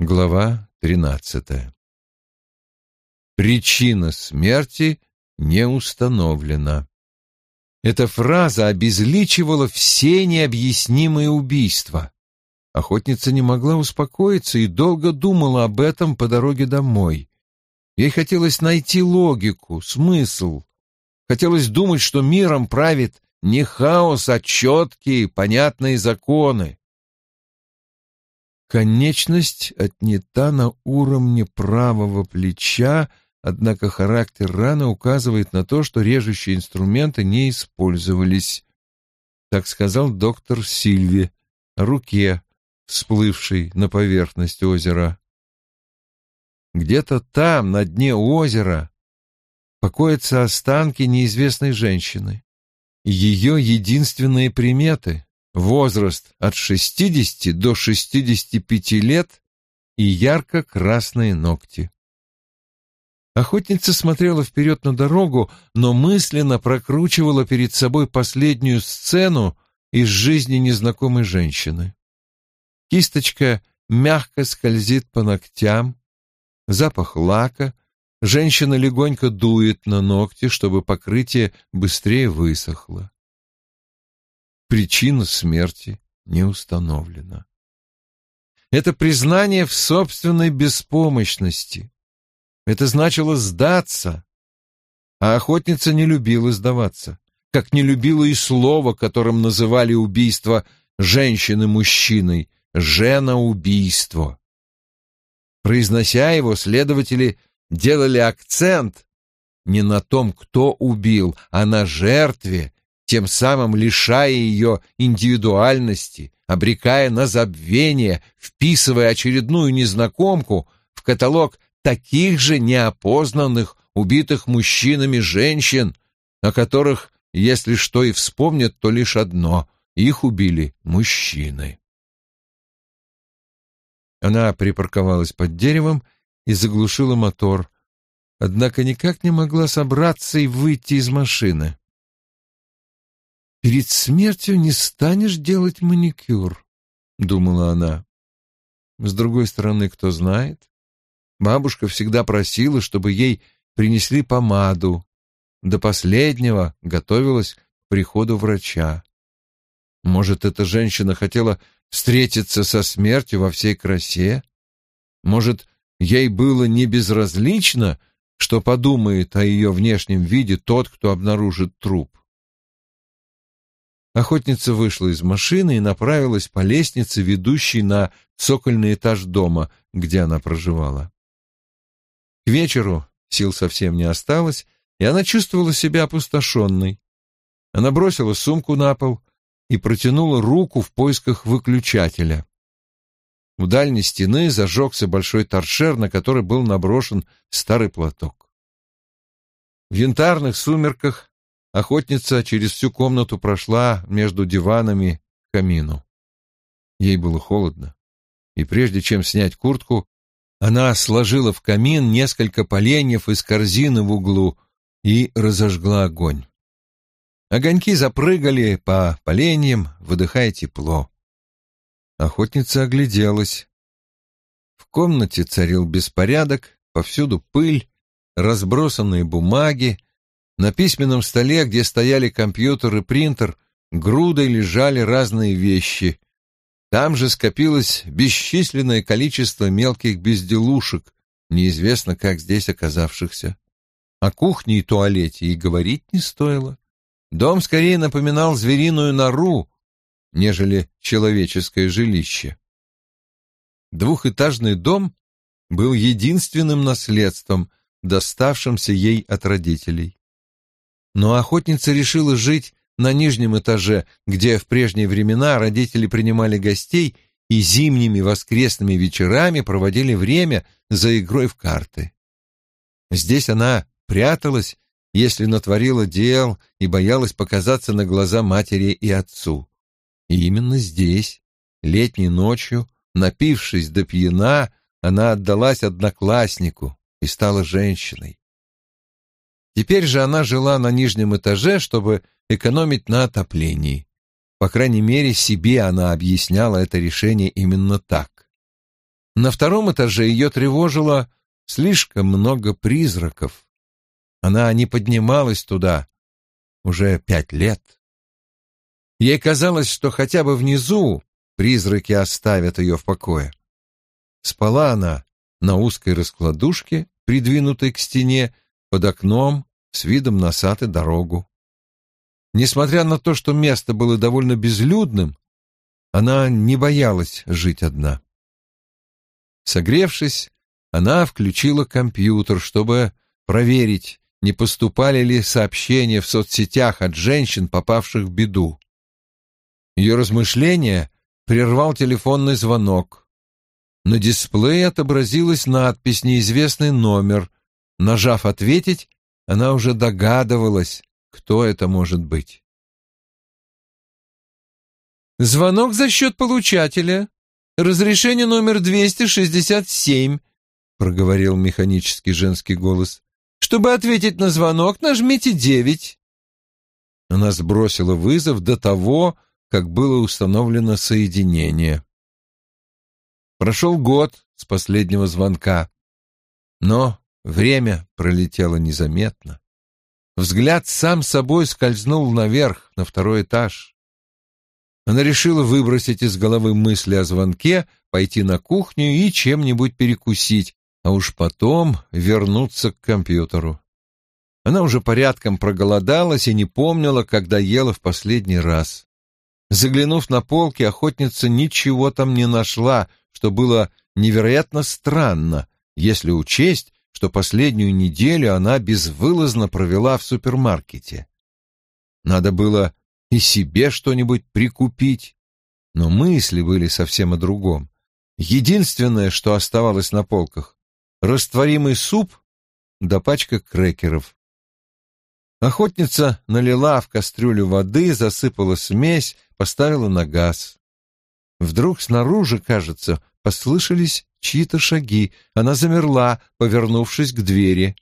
Глава тринадцатая. Причина смерти не установлена. Эта фраза обезличивала все необъяснимые убийства. Охотница не могла успокоиться и долго думала об этом по дороге домой. Ей хотелось найти логику, смысл. Хотелось думать, что миром правит не хаос, а четкие, понятные законы. Конечность отнята на уровне правого плеча, однако характер раны указывает на то, что режущие инструменты не использовались. Так сказал доктор Сильви руке, всплывшей на поверхность озера. Где-то там, на дне озера, покоятся останки неизвестной женщины. Ее единственные приметы возраст от 60 до 65 лет и ярко-красные ногти. Охотница смотрела вперед на дорогу, но мысленно прокручивала перед собой последнюю сцену из жизни незнакомой женщины. Кисточка мягко скользит по ногтям, запах лака, женщина легонько дует на ногти, чтобы покрытие быстрее высохло. Причина смерти не установлена. Это признание в собственной беспомощности. Это значило сдаться. А охотница не любила сдаваться, как не любила и слово, которым называли убийство женщины мужчиной, жена-убийство. Произнося его, следователи делали акцент не на том, кто убил, а на жертве тем самым лишая ее индивидуальности, обрекая на забвение, вписывая очередную незнакомку в каталог таких же неопознанных, убитых мужчинами женщин, о которых, если что и вспомнят, то лишь одно — их убили мужчины. Она припарковалась под деревом и заглушила мотор, однако никак не могла собраться и выйти из машины. «Перед смертью не станешь делать маникюр», — думала она. С другой стороны, кто знает? Бабушка всегда просила, чтобы ей принесли помаду. До последнего готовилась к приходу врача. Может, эта женщина хотела встретиться со смертью во всей красе? Может, ей было не безразлично, что подумает о ее внешнем виде тот, кто обнаружит труп? Охотница вышла из машины и направилась по лестнице, ведущей на цокольный этаж дома, где она проживала. К вечеру сил совсем не осталось, и она чувствовала себя опустошенной. Она бросила сумку на пол и протянула руку в поисках выключателя. У дальней стены зажегся большой торшер, на который был наброшен старый платок. В янтарных сумерках Охотница через всю комнату прошла между диванами к камину. Ей было холодно, и прежде чем снять куртку, она сложила в камин несколько поленьев из корзины в углу и разожгла огонь. Огоньки запрыгали по поленьям, выдыхая тепло. Охотница огляделась. В комнате царил беспорядок, повсюду пыль, разбросанные бумаги, на письменном столе, где стояли компьютер и принтер, грудой лежали разные вещи. Там же скопилось бесчисленное количество мелких безделушек, неизвестно как здесь оказавшихся. О кухне и туалете и говорить не стоило. Дом скорее напоминал звериную нору, нежели человеческое жилище. Двухэтажный дом был единственным наследством, доставшимся ей от родителей. Но охотница решила жить на нижнем этаже, где в прежние времена родители принимали гостей и зимними воскресными вечерами проводили время за игрой в карты. Здесь она пряталась, если натворила дел и боялась показаться на глаза матери и отцу. И именно здесь, летней ночью, напившись до пьяна, она отдалась однокласснику и стала женщиной. Теперь же она жила на нижнем этаже, чтобы экономить на отоплении. По крайней мере, себе она объясняла это решение именно так. На втором этаже ее тревожило слишком много призраков. Она не поднималась туда уже пять лет. Ей казалось, что хотя бы внизу призраки оставят ее в покое. Спала она на узкой раскладушке, придвинутой к стене, под окном, с видом на сад и дорогу. Несмотря на то, что место было довольно безлюдным, она не боялась жить одна. Согревшись, она включила компьютер, чтобы проверить, не поступали ли сообщения в соцсетях от женщин, попавших в беду. Ее размышления прервал телефонный звонок. На дисплее отобразилась надпись «Неизвестный номер». Нажав «Ответить», она уже догадывалась, кто это может быть. «Звонок за счет получателя. Разрешение номер 267», — проговорил механический женский голос. «Чтобы ответить на звонок, нажмите девять». Она сбросила вызов до того, как было установлено соединение. Прошел год с последнего звонка, но время пролетело незаметно. Взгляд сам собой скользнул наверх, на второй этаж. Она решила выбросить из головы мысли о звонке, пойти на кухню и чем-нибудь перекусить, а уж потом вернуться к компьютеру. Она уже порядком проголодалась и не помнила, когда ела в последний раз. Заглянув на полки, охотница ничего там не нашла, что было невероятно странно, если учесть, что последнюю неделю она безвылазно провела в супермаркете. Надо было и себе что-нибудь прикупить, но мысли были совсем о другом. Единственное, что оставалось на полках — растворимый суп да пачка крекеров. Охотница налила в кастрюлю воды, засыпала смесь, поставила на газ. Вдруг снаружи, кажется, послышались чьи-то шаги. Она замерла, повернувшись к двери.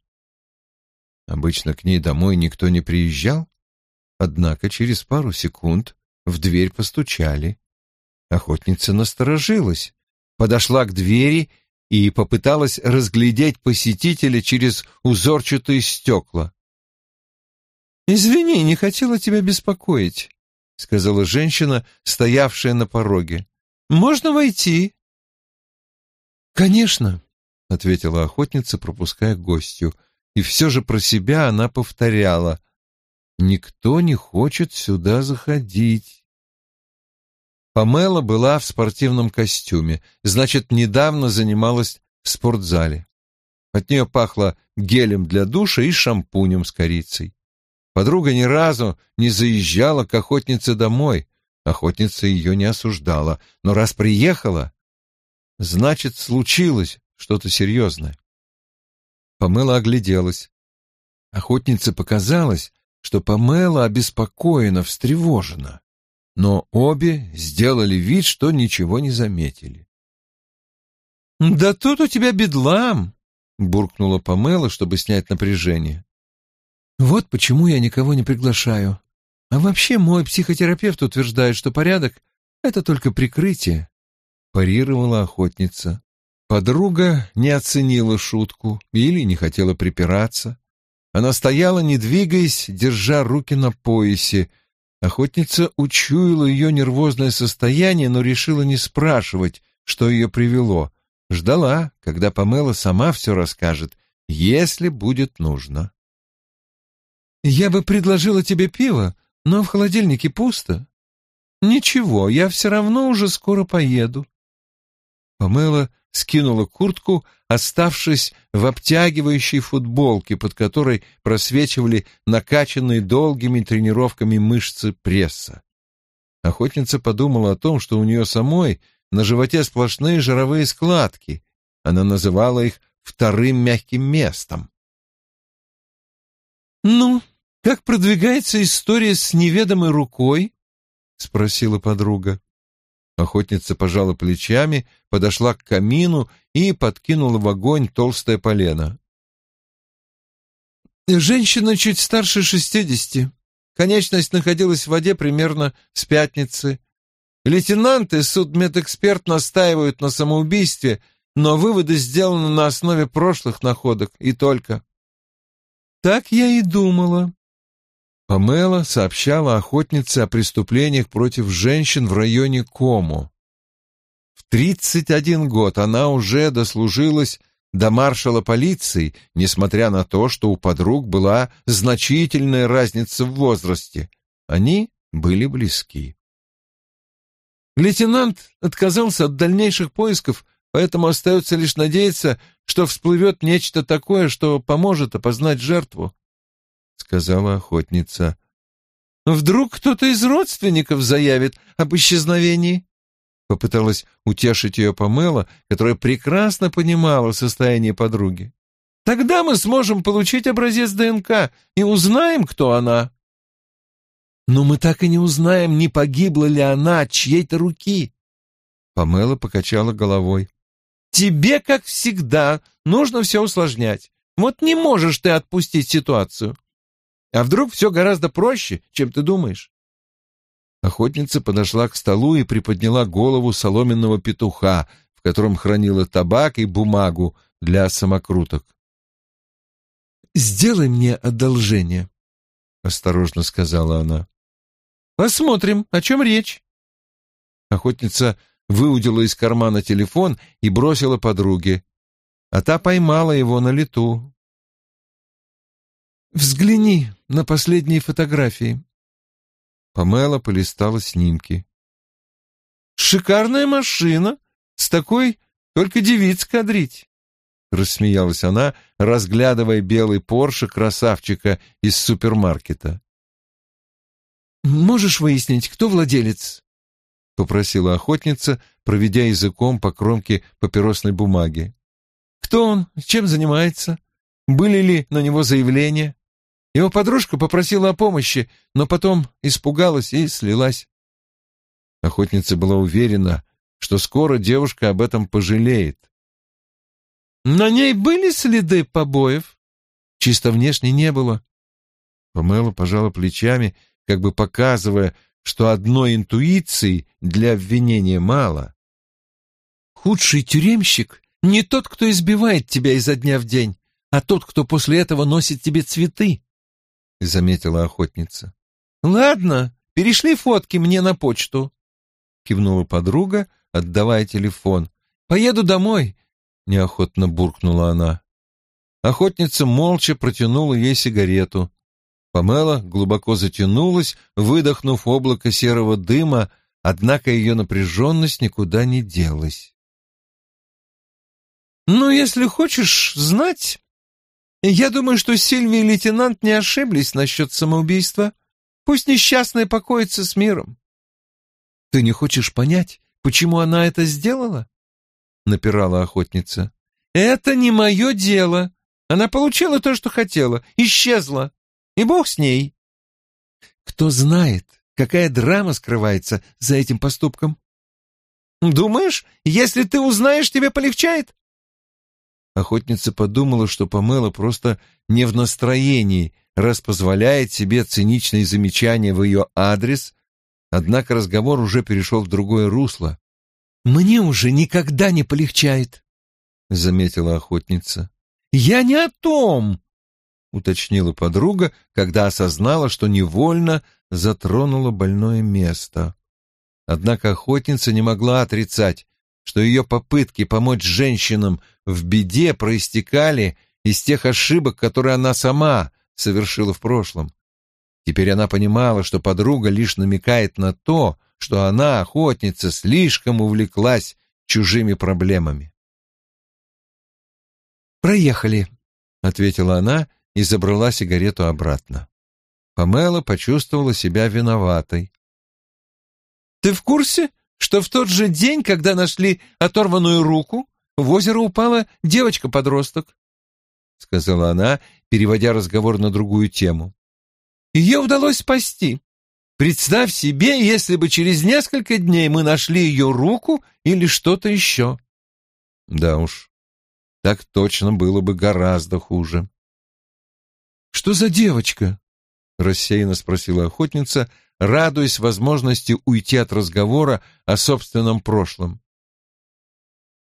Обычно к ней домой никто не приезжал, однако через пару секунд в дверь постучали. Охотница насторожилась, подошла к двери и попыталась разглядеть посетителя через узорчатые стекла. «Извини, не хотела тебя беспокоить», — сказала женщина, стоявшая на пороге. «Можно войти?» «Конечно», — ответила охотница, пропуская гостью, и все же про себя она повторяла. «Никто не хочет сюда заходить». Памела была в спортивном костюме, значит, недавно занималась в спортзале. От нее пахло гелем для душа и шампунем с корицей. Подруга ни разу не заезжала к охотнице домой. Охотница ее не осуждала, но раз приехала, Значит, случилось что-то серьезное. Памела огляделась. Охотнице показалось, что Памела обеспокоена, встревожена. Но обе сделали вид, что ничего не заметили. «Да тут у тебя бедлам!» — буркнула Памела, чтобы снять напряжение. «Вот почему я никого не приглашаю. А вообще мой психотерапевт утверждает, что порядок — это только прикрытие парировала охотница. Подруга не оценила шутку или не хотела припираться. Она стояла, не двигаясь, держа руки на поясе. Охотница учуяла ее нервозное состояние, но решила не спрашивать, что ее привело. Ждала, когда Памела сама все расскажет, если будет нужно. «Я бы предложила тебе пиво, но в холодильнике пусто». «Ничего, я все равно уже скоро поеду», Памела скинула куртку, оставшись в обтягивающей футболке, под которой просвечивали накачанные долгими тренировками мышцы пресса. Охотница подумала о том, что у нее самой на животе сплошные жировые складки. Она называла их вторым мягким местом. «Ну, как продвигается история с неведомой рукой?» — спросила подруга. Охотница пожала плечами, подошла к камину и подкинула в огонь толстое полено. Женщина чуть старше шестидесяти. Конечность находилась в воде примерно с пятницы. Лейтенант и судмедэксперт настаивают на самоубийстве, но выводы сделаны на основе прошлых находок и только. Так я и думала. Памела сообщала охотнице о преступлениях против женщин в районе Кому. В 31 год она уже дослужилась до маршала полиции, несмотря на то, что у подруг была значительная разница в возрасте. Они были близки. Лейтенант отказался от дальнейших поисков, поэтому остается лишь надеяться, что всплывет нечто такое, что поможет опознать жертву. — сказала охотница. «Вдруг кто-то из родственников заявит об исчезновении?» Попыталась утешить ее Памела, которая прекрасно понимала состояние подруги. «Тогда мы сможем получить образец ДНК и узнаем, кто она». «Но мы так и не узнаем, не погибла ли она от чьей-то руки». Памела покачала головой. «Тебе, как всегда, нужно все усложнять. Вот не можешь ты отпустить ситуацию. А вдруг все гораздо проще, чем ты думаешь? Охотница подошла к столу и приподняла голову соломенного петуха, в котором хранила табак и бумагу для самокруток. «Сделай мне одолжение», — осторожно сказала она. «Посмотрим, о чем речь». Охотница выудила из кармана телефон и бросила подруге, а та поймала его на лету. «Взгляни на последние фотографии». Памела полистала снимки. «Шикарная машина! С такой только девиц кадрить!» Рассмеялась она, разглядывая белый Порше красавчика из супермаркета. «Можешь выяснить, кто владелец?» — попросила охотница, проведя языком по кромке папиросной бумаги. «Кто он? Чем занимается? Были ли на него заявления?» Его подружка попросила о помощи, но потом испугалась и слилась. Охотница была уверена, что скоро девушка об этом пожалеет. На ней были следы побоев? Чисто внешне не было. Памела пожала плечами, как бы показывая, что одной интуиции для обвинения мало. Худший тюремщик не тот, кто избивает тебя изо дня в день, а тот, кто после этого носит тебе цветы. — заметила охотница. «Ладно, перешли фотки мне на почту», — кивнула подруга, отдавая телефон. «Поеду домой», — неохотно буркнула она. Охотница молча протянула ей сигарету. Памела глубоко затянулась, выдохнув облако серого дыма, однако ее напряженность никуда не делась. «Ну, если хочешь знать, я думаю, что Сильвия и лейтенант не ошиблись насчет самоубийства. Пусть несчастная покоится с миром. Ты не хочешь понять, почему она это сделала? Напирала охотница. Это не мое дело. Она получила то, что хотела, исчезла. И бог с ней. Кто знает, какая драма скрывается за этим поступком? Думаешь, если ты узнаешь, тебе полегчает? Охотница подумала, что Памела просто не в настроении, раз позволяет себе циничные замечания в ее адрес, однако разговор уже перешел в другое русло. «Мне уже никогда не полегчает», — заметила охотница. «Я не о том», — уточнила подруга, когда осознала, что невольно затронула больное место. Однако охотница не могла отрицать, что ее попытки помочь женщинам в беде проистекали из тех ошибок, которые она сама совершила в прошлом. Теперь она понимала, что подруга лишь намекает на то, что она, охотница, слишком увлеклась чужими проблемами. «Проехали», — ответила она и забрала сигарету обратно. Памела почувствовала себя виноватой. «Ты в курсе, что в тот же день, когда нашли оторванную руку, в озеро упала девочка-подросток, — сказала она, переводя разговор на другую тему. Ее удалось спасти. Представь себе, если бы через несколько дней мы нашли ее руку или что-то еще. Да уж, так точно было бы гораздо хуже. «Что за девочка?» — рассеянно спросила охотница, радуясь возможности уйти от разговора о собственном прошлом.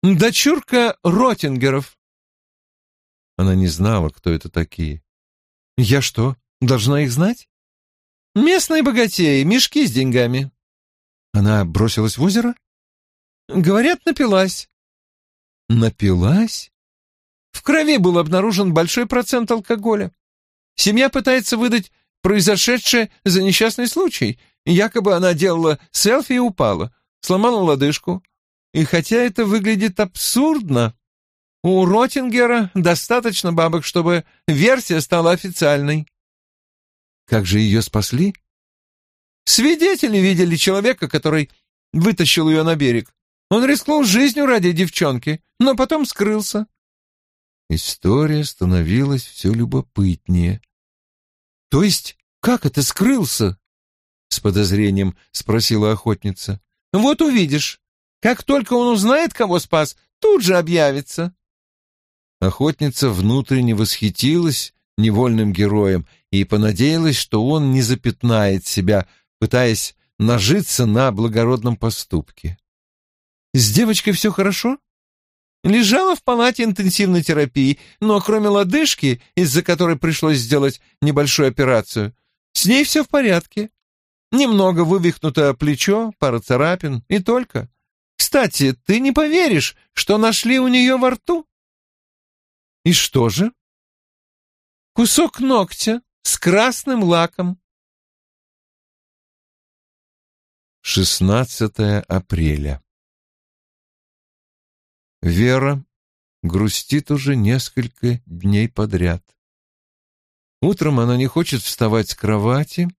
Дочурка Ротингеров. Она не знала, кто это такие. Я что, должна их знать? Местные богатеи, мешки с деньгами. Она бросилась в озеро? Говорят, напилась. Напилась? В крови был обнаружен большой процент алкоголя. Семья пытается выдать произошедшее за несчастный случай. Якобы она делала селфи и упала, сломала лодыжку. И хотя это выглядит абсурдно, у Ротингера достаточно бабок, чтобы версия стала официальной. Как же ее спасли? Свидетели видели человека, который вытащил ее на берег. Он рискнул жизнью ради девчонки, но потом скрылся. История становилась все любопытнее. «То есть как это скрылся?» — с подозрением спросила охотница. «Вот увидишь. Как только он узнает, кого спас, тут же объявится. Охотница внутренне восхитилась невольным героем и понадеялась, что он не запятнает себя, пытаясь нажиться на благородном поступке. «С девочкой все хорошо?» Лежала в палате интенсивной терапии, но кроме лодыжки, из-за которой пришлось сделать небольшую операцию, с ней все в порядке. Немного вывихнуто плечо, пара царапин и только. Кстати, ты не поверишь, что нашли у нее во рту. И что же? Кусок ногтя с красным лаком. 16 апреля. Вера грустит уже несколько дней подряд. Утром она не хочет вставать с кровати,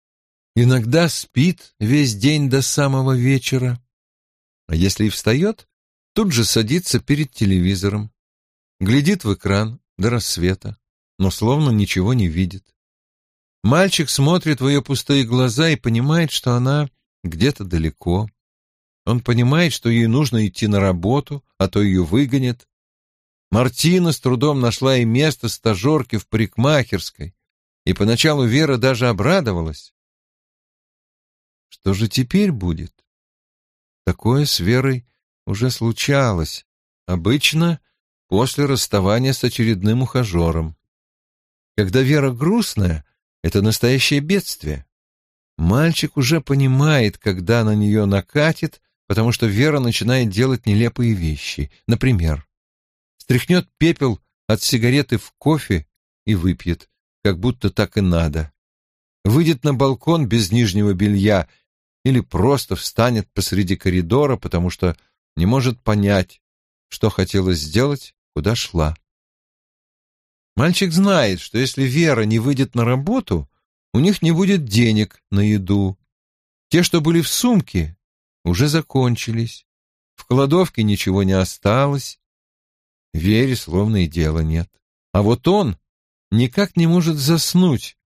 иногда спит весь день до самого вечера. А если и встает, тут же садится перед телевизором, глядит в экран до рассвета, но словно ничего не видит. Мальчик смотрит в ее пустые глаза и понимает, что она где-то далеко. Он понимает, что ей нужно идти на работу, а то ее выгонят. Мартина с трудом нашла ей место стажерки в парикмахерской, и поначалу Вера даже обрадовалась. Что же теперь будет? Такое с Верой уже случалось, обычно после расставания с очередным ухажером. Когда Вера грустная, это настоящее бедствие. Мальчик уже понимает, когда на нее накатит, потому что Вера начинает делать нелепые вещи. Например, стряхнет пепел от сигареты в кофе и выпьет, как будто так и надо. Выйдет на балкон без нижнего белья или просто встанет посреди коридора, потому что не может понять, что хотела сделать, куда шла. Мальчик знает, что если Вера не выйдет на работу, у них не будет денег на еду. Те, что были в сумке, уже закончились. В кладовке ничего не осталось. Вере словно и дела нет. А вот он никак не может заснуть,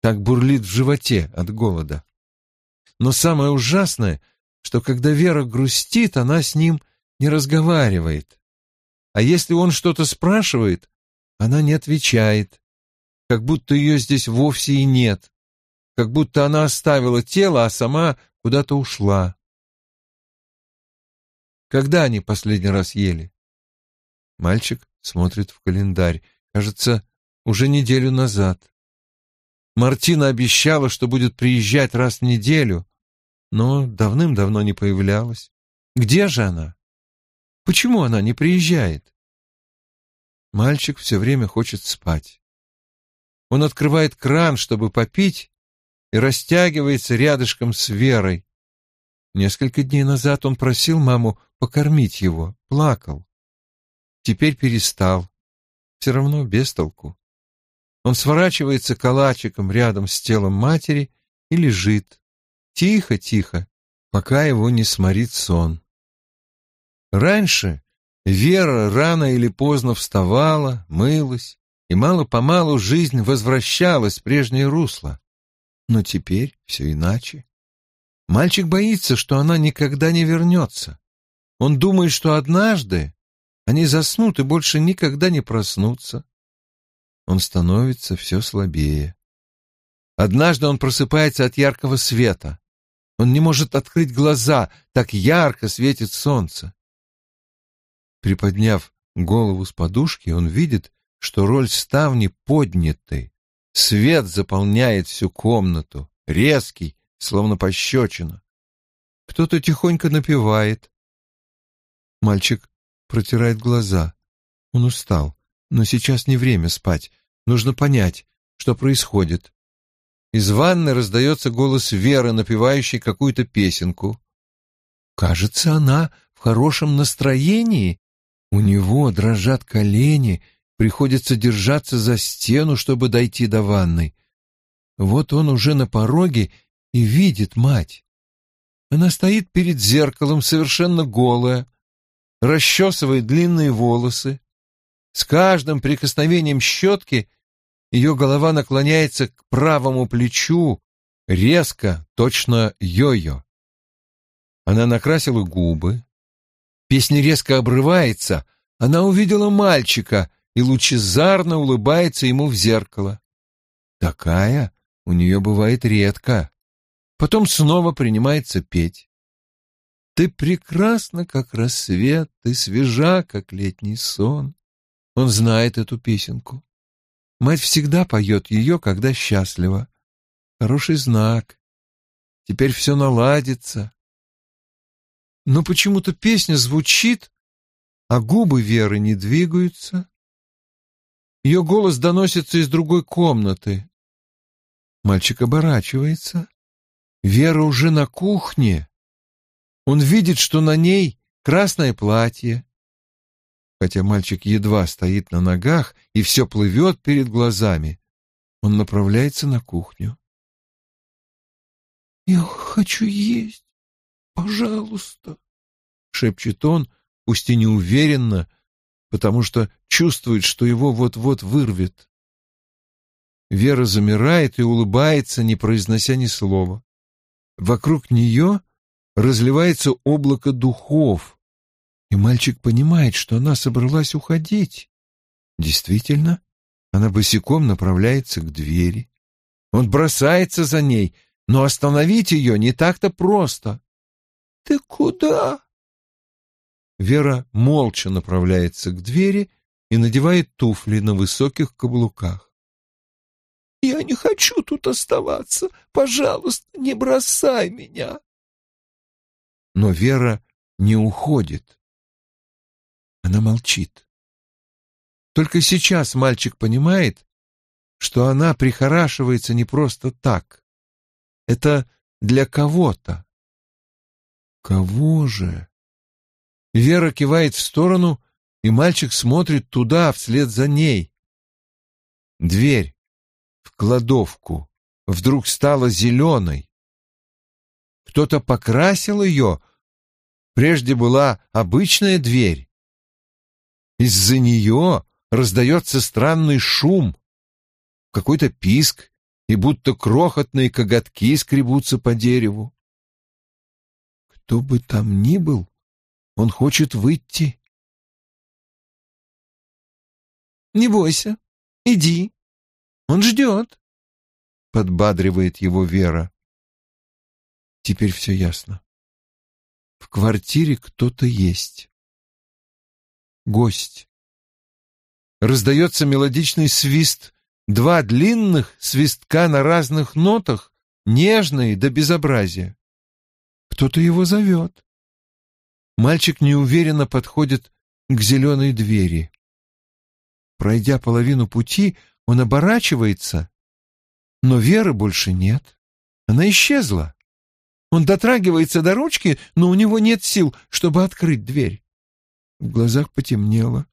так бурлит в животе от голода. Но самое ужасное, что когда Вера грустит, она с ним не разговаривает. А если он что-то спрашивает, она не отвечает, как будто ее здесь вовсе и нет, как будто она оставила тело, а сама куда-то ушла. Когда они последний раз ели? Мальчик смотрит в календарь. Кажется, уже неделю назад. Мартина обещала, что будет приезжать раз в неделю, но давным-давно не появлялась. Где же она? Почему она не приезжает? Мальчик все время хочет спать. Он открывает кран, чтобы попить, и растягивается рядышком с Верой. Несколько дней назад он просил маму покормить его, плакал. Теперь перестал. Все равно без толку. Он сворачивается калачиком рядом с телом матери и лежит, Тихо-тихо, пока его не сморит сон. Раньше Вера рано или поздно вставала, мылась, и мало-помалу жизнь возвращалась в прежнее русло. Но теперь все иначе. Мальчик боится, что она никогда не вернется. Он думает, что однажды они заснут и больше никогда не проснутся. Он становится все слабее. Однажды он просыпается от яркого света. Он не может открыть глаза, так ярко светит солнце. Приподняв голову с подушки, он видит, что роль ставни подняты. Свет заполняет всю комнату, резкий, словно пощечина. Кто-то тихонько напевает. Мальчик протирает глаза. Он устал, но сейчас не время спать. Нужно понять, что происходит. Из ванны раздается голос Веры, напевающей какую-то песенку. Кажется, она в хорошем настроении. У него дрожат колени, приходится держаться за стену, чтобы дойти до ванной. Вот он уже на пороге и видит мать. Она стоит перед зеркалом, совершенно голая, расчесывает длинные волосы. С каждым прикосновением щетки ее голова наклоняется к правому плечу, резко, точно йо-йо. Она накрасила губы. Песня резко обрывается. Она увидела мальчика и лучезарно улыбается ему в зеркало. Такая у нее бывает редко. Потом снова принимается петь. Ты прекрасна, как рассвет, ты свежа, как летний сон. Он знает эту песенку. Мать всегда поет ее, когда счастлива. Хороший знак. Теперь все наладится. Но почему-то песня звучит, а губы Веры не двигаются. Ее голос доносится из другой комнаты. Мальчик оборачивается. Вера уже на кухне. Он видит, что на ней красное платье. Хотя мальчик едва стоит на ногах и все плывет перед глазами, он направляется на кухню. «Я хочу есть, пожалуйста», — шепчет он, пусть и неуверенно, потому что чувствует, что его вот-вот вырвет. Вера замирает и улыбается, не произнося ни слова. Вокруг нее разливается облако духов, и мальчик понимает, что она собралась уходить. Действительно, она босиком направляется к двери. Он бросается за ней, но остановить ее не так-то просто. «Ты куда?» Вера молча направляется к двери и надевает туфли на высоких каблуках. «Я не хочу тут оставаться. Пожалуйста, не бросай меня!» Но Вера не уходит. Она молчит. Только сейчас мальчик понимает, что она прихорашивается не просто так. Это для кого-то. Кого же? Вера кивает в сторону, и мальчик смотрит туда, вслед за ней. Дверь кладовку вдруг стала зеленой. Кто-то покрасил ее. Прежде была обычная дверь. Из-за нее раздается странный шум, какой-то писк, и будто крохотные коготки скребутся по дереву. Кто бы там ни был, он хочет выйти. «Не бойся, иди, он ждет», — подбадривает его Вера. Теперь все ясно. В квартире кто-то есть гость. Раздается мелодичный свист, два длинных свистка на разных нотах, нежные до безобразия. Кто-то его зовет. Мальчик неуверенно подходит к зеленой двери. Пройдя половину пути, он оборачивается, но Веры больше нет. Она исчезла. Он дотрагивается до ручки, но у него нет сил, чтобы открыть дверь. В глазах потемнело.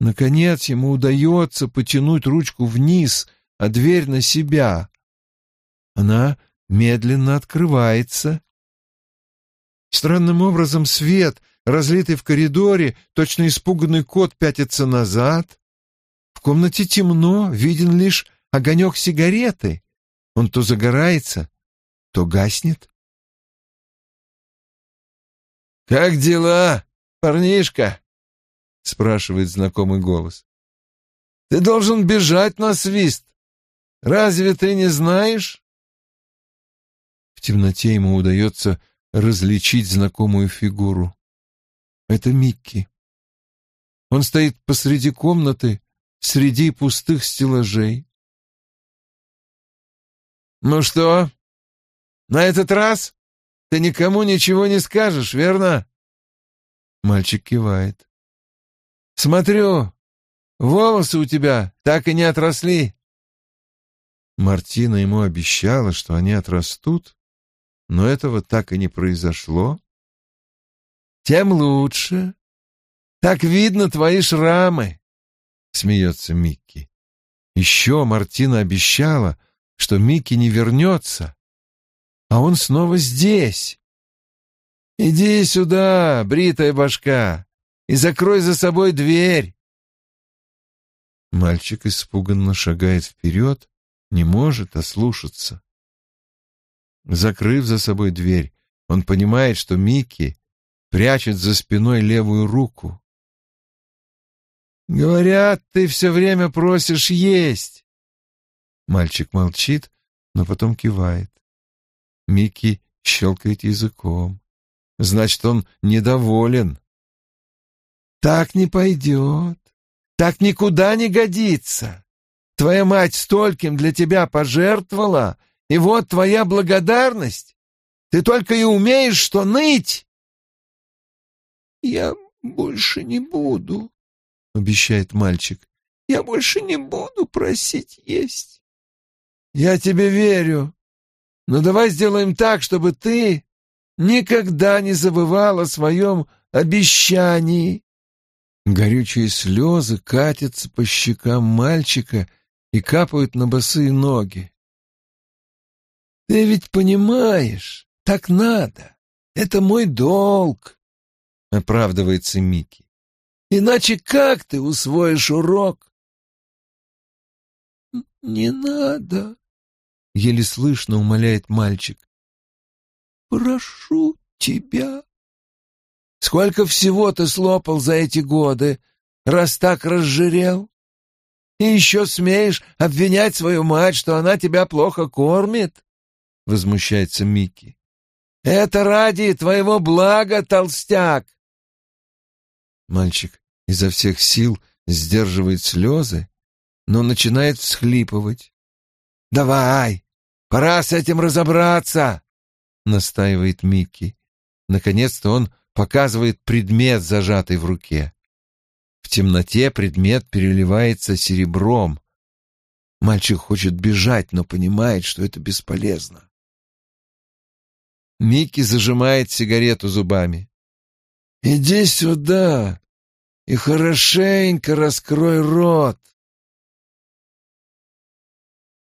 Наконец ему удается потянуть ручку вниз, а дверь на себя. Она медленно открывается. Странным образом свет, разлитый в коридоре, точно испуганный кот пятится назад. В комнате темно, виден лишь огонек сигареты. Он то загорается, то гаснет. «Как дела?» «Парнишка», — спрашивает знакомый голос, — «ты должен бежать на свист. Разве ты не знаешь?» В темноте ему удается различить знакомую фигуру. Это Микки. Он стоит посреди комнаты, среди пустых стеллажей. «Ну что, на этот раз ты никому ничего не скажешь, верно?» Мальчик кивает. «Смотрю, волосы у тебя так и не отросли». Мартина ему обещала, что они отрастут, но этого так и не произошло. «Тем лучше. Так видно твои шрамы», — смеется Микки. Еще Мартина обещала, что Микки не вернется, а он снова здесь. «Иди сюда, бритая башка, и закрой за собой дверь!» Мальчик испуганно шагает вперед, не может ослушаться. Закрыв за собой дверь, он понимает, что Микки прячет за спиной левую руку. «Говорят, ты все время просишь есть!» Мальчик молчит, но потом кивает. Микки щелкает языком. Значит, он недоволен. «Так не пойдет. Так никуда не годится. Твоя мать стольким для тебя пожертвовала, и вот твоя благодарность. Ты только и умеешь что ныть!» «Я больше не буду», — обещает мальчик. «Я больше не буду просить есть». «Я тебе верю. Но давай сделаем так, чтобы ты никогда не забывал о своем обещании». Горючие слезы катятся по щекам мальчика и капают на босые ноги. «Ты ведь понимаешь, так надо. Это мой долг», — оправдывается Микки. «Иначе как ты усвоишь урок?» «Не надо», — еле слышно умоляет мальчик. «Прошу тебя». Сколько всего ты слопал за эти годы, раз так разжирел? И еще смеешь обвинять свою мать, что она тебя плохо кормит?» — возмущается Микки. «Это ради твоего блага, толстяк!» Мальчик изо всех сил сдерживает слезы, но начинает всхлипывать. «Давай, пора с этим разобраться!» — настаивает Микки. Наконец-то он показывает предмет, зажатый в руке. В темноте предмет переливается серебром. Мальчик хочет бежать, но понимает, что это бесполезно. Микки зажимает сигарету зубами. «Иди сюда и хорошенько раскрой рот!»